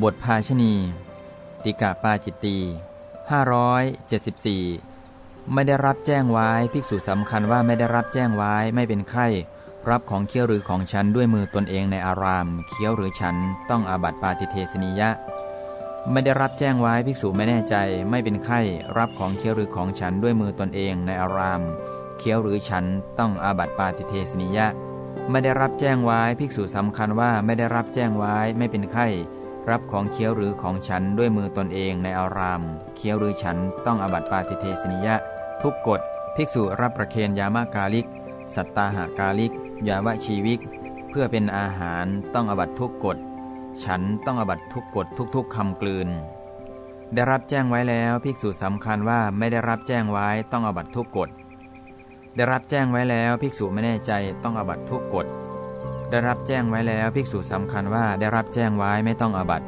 บทภาชณี ติกะปาจิตตี574 ไม่ได้รับแจ้งไว้ภิกษุสำคัญว่าไม่ได้รับแจ้งไว้ไม่เป็นไข้ รับของเคี้ยวหรือของฉันด้วยมือตนเองในอาราม เคี้ยวหรือฉันต้องอาบัติปาติเทสนิยะ ไม่ได้รับแจ้งไว้ภิกษุไม่แน่ใจ ไม่เป็นไข้ รับของเคี้ยวหรือของฉันด้วยมือตนเองในอาราม เคี้ยวหรือฉันต้องอาบัติปาติเทสนิยะ ไม่ได้รับแจ้งไว้ภิกษุสำคัญว่าไม่ได้รับแจ้งไว้ไม่เป็นไข้ รับของเคี้ยวหรือของฉันด้วยมือตนเองในอาราม เคี้ยวหรือฉันต้องอบัติปาติเทสนิยะ ทุกกฎ ภิกษุรับประเคนยามากาลิก สัตตาหากาลิก ยาวชีวิก เพื่อเป็นอาหารต้องอบัตทุกกฎ ฉันต้องอบัตทุกกฎทุกๆคำกลืน ได้รับแจ้งไว้แล้วภิกษุสำคัญว่าไม่ได้รับแจ้งไว้ต้องอบัตทุกกฎ ได้รับแจ้งไว้แล้วภิกษุไม่แน่ใจต้องอบัตทุกกฎ ได้รับแจ้งไว้แล้ว ภิกษุสำคัญว่าได้รับแจ้งไว้ไม่ต้องอาบัติ